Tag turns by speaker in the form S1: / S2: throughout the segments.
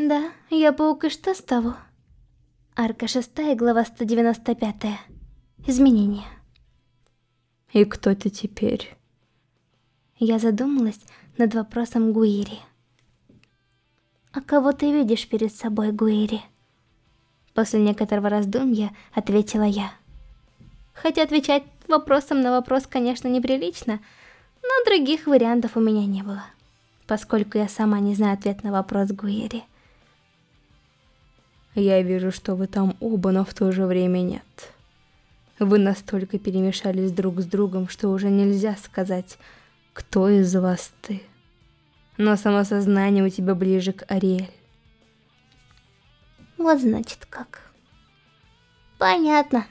S1: Да, я паук, и что с того? Арка 6, глава 195. Изменения.
S2: И кто ты теперь?
S1: Я задумалась над вопросом Гуири. «А кого ты видишь перед собой, Гуири?» После некоторого раздумья ответила я. Хотя отвечать вопросом на вопрос, конечно, неприлично, но других вариантов у меня не было, поскольку я сама не знаю ответ на вопрос Гуири.
S2: Я вижу, что вы там оба, но в то же время нет. Вы настолько перемешались друг с другом, что уже нельзя сказать, кто из вас ты. Но самосознание у тебя ближе к Ариэль.
S1: Вот значит как. Понятно.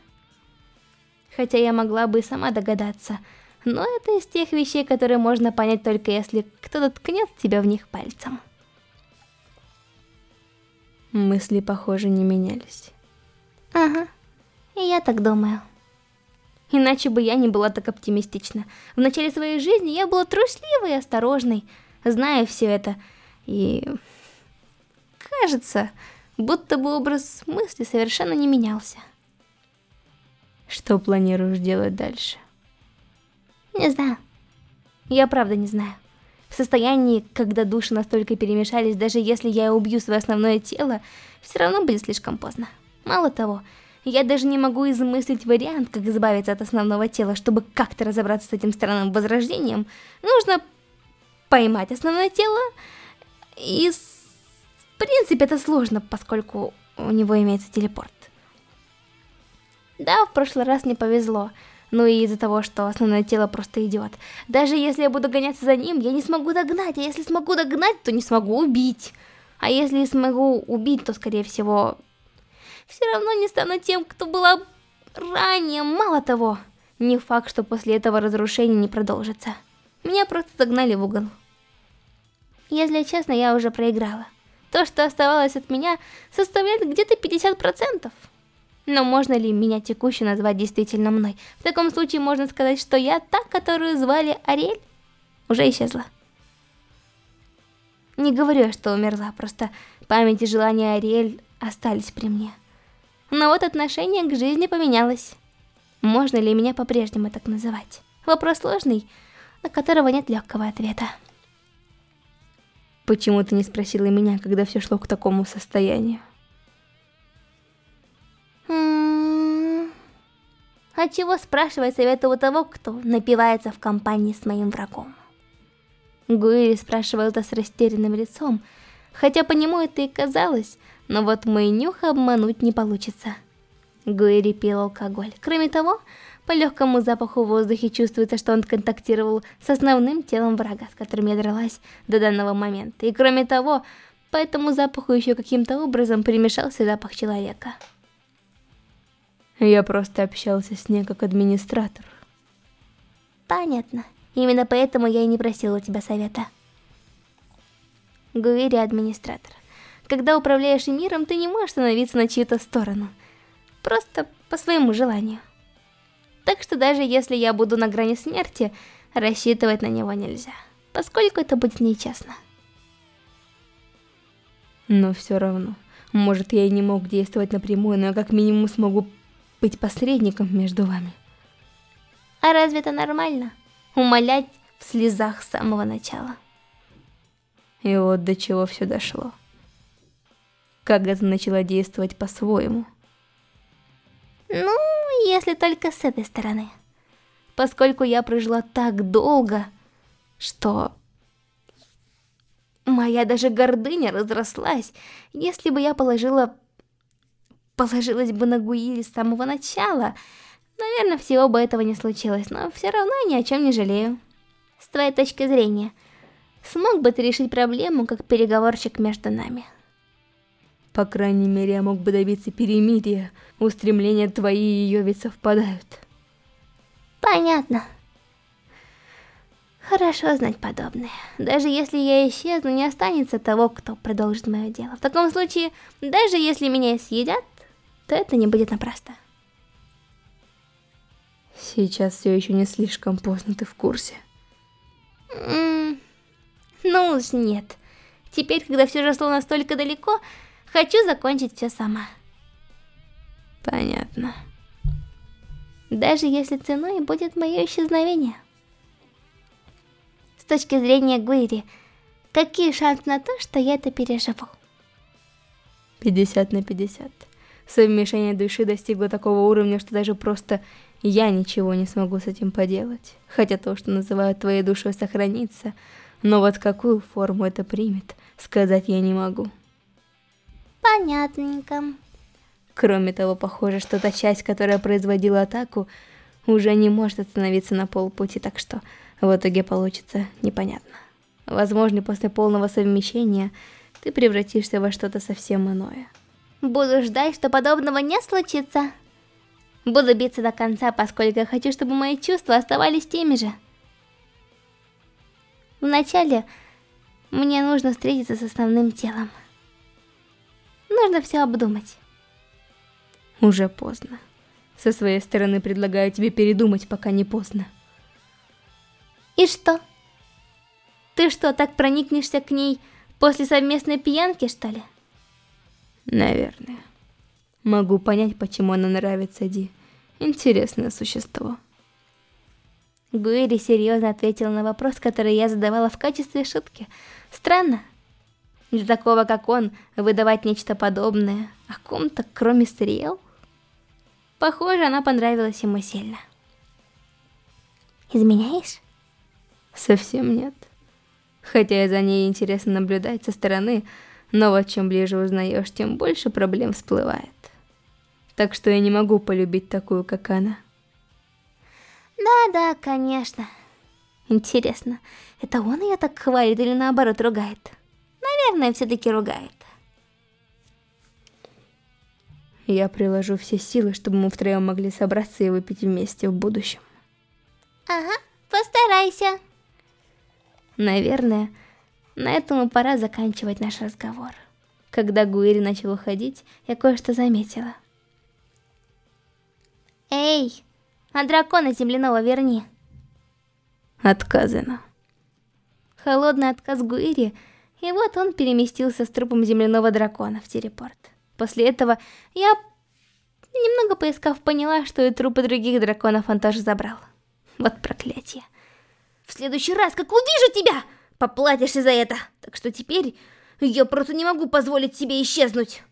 S1: Хотя я могла бы и сама догадаться, но это из тех вещей, которые можно понять только если кто-то ткнет тебя в них пальцем.
S2: Мысли, похоже, не менялись.
S1: Ага, я так думаю. Иначе бы я не была так оптимистична. В начале своей жизни я была трусливой и осторожной, зная все это. И... Кажется, будто бы образ мысли совершенно не менялся.
S2: Что планируешь делать дальше?
S1: Не знаю. Я правда не знаю. В состоянии, когда души настолько перемешались, даже если я убью свое основное тело, все равно будет слишком поздно. Мало того, я даже не могу измыслить вариант, как избавиться от основного тела, чтобы как-то разобраться с этим странным возрождением. Нужно поймать основное тело, и в принципе это сложно, поскольку у него имеется телепорт. Да, в прошлый раз не повезло. Ну и из-за того, что основное тело просто идет. Даже если я буду гоняться за ним, я не смогу догнать. А если смогу догнать, то не смогу убить. А если смогу убить, то, скорее всего, все равно не стану тем, кто была ранее. Мало того, не факт, что после этого разрушение не продолжится. Меня просто загнали в угол. Если честно, я уже проиграла. То, что оставалось от меня, составляет где-то 50%. Но можно ли меня текуще назвать действительно мной? В таком случае можно сказать, что я та, которую звали Ариэль, уже исчезла. Не говорю, что умерла, просто память и желания Ариэль остались при мне. Но вот отношение к жизни поменялось. Можно ли меня по-прежнему так называть? Вопрос сложный, на которого нет легкого ответа.
S2: Почему ты не спросила меня, когда все шло к такому состоянию?
S1: А чего спрашивать совета у того, кто напивается в компании с моим врагом? Гуири спрашивал это с растерянным лицом, хотя по нему это и казалось, но вот мой нюх обмануть не получится. Гуири пил алкоголь. Кроме того, по легкому запаху в воздухе чувствуется, что он контактировал с основным телом врага, с которым я дралась до данного момента. И кроме того, по этому запаху еще каким-то образом перемешался запах человека.
S2: Я просто общался с ней как администратор.
S1: Понятно. Именно поэтому я и не просила у тебя совета. Гуири администратор. Когда управляешь миром, ты не можешь становиться на чью-то сторону. Просто по своему желанию. Так что даже если я буду на грани смерти, рассчитывать на него нельзя. Поскольку это будет нечестно.
S2: Но все равно. Может, я и не мог действовать напрямую, но я как минимум смогу быть посредником между вами.
S1: А разве это нормально? Умолять в слезах с самого начала.
S2: И вот до чего все дошло. Как это начала действовать по-своему.
S1: Ну, если только с этой стороны. Поскольку я прожила так долго, что... Моя даже гордыня разрослась, если бы я положила положилась бы на Гуири с самого начала, наверное, всего бы этого не случилось, но все равно я ни о чем не жалею. С твоей точки зрения, смог бы ты решить проблему, как переговорщик между нами?
S2: По крайней мере, я мог бы добиться перемирия. Устремления твои и ее ведь совпадают.
S1: Понятно. Хорошо знать подобное. Даже если я исчезну, не останется того, кто продолжит мое дело. В таком случае, даже если меня съедят, то это не будет напрасно.
S2: Сейчас все еще не слишком поздно, ты в курсе?
S1: Mm, ну уж нет. Теперь, когда все зашло настолько далеко, хочу закончить все сама.
S2: Понятно.
S1: Даже если ценой будет мое исчезновение. С точки зрения Гуири, какие шансы на то, что я это переживу?
S2: 50 на 50. Совмещение души достигло такого уровня, что даже просто я ничего не смогу с этим поделать. Хотя то, что называют твоей душой, сохранится. Но вот какую форму это примет, сказать я не могу.
S1: Понятненько.
S2: Кроме того, похоже, что та часть, которая производила атаку, уже не может остановиться на полпути, так что в итоге получится непонятно. Возможно, после полного совмещения ты превратишься во что-то совсем иное.
S1: Буду ждать, что подобного не случится. Буду биться до конца, поскольку я хочу, чтобы мои чувства оставались теми же. Вначале мне нужно встретиться с основным телом. Нужно все обдумать.
S2: Уже поздно. Со своей стороны предлагаю тебе передумать, пока не поздно.
S1: И что? Ты что, так проникнешься к ней после совместной пьянки, что ли?
S2: Наверное. Могу понять, почему она нравится Ди. Интересное существо.
S1: Гуэри серьезно ответил на вопрос, который я задавала в качестве шутки. Странно. Для такого, как он, выдавать нечто подобное о ком-то, кроме стрел? Похоже, она понравилась ему сильно. Изменяешь?
S2: Совсем нет. Хотя за ней интересно наблюдать со стороны, но вот чем ближе узнаешь, тем больше проблем всплывает. Так что я не могу полюбить такую, как она.
S1: Да-да, конечно. Интересно, это он ее так хвалит или наоборот ругает? Наверное, все-таки ругает.
S2: Я приложу все силы, чтобы мы втроем могли собраться и выпить вместе в будущем.
S1: Ага, постарайся.
S2: Наверное, на этом пора заканчивать наш разговор. Когда Гуири начал уходить, я кое-что заметила.
S1: Эй, а дракона земляного верни.
S2: Отказано.
S1: Холодный отказ Гуири, и вот он переместился с трупом земляного дракона в телепорт. После этого я, немного поискав, поняла, что и трупы других драконов он тоже забрал. Вот проклятие. В следующий раз, как увижу тебя, поплатишься за это. Так что теперь я просто не могу позволить себе исчезнуть.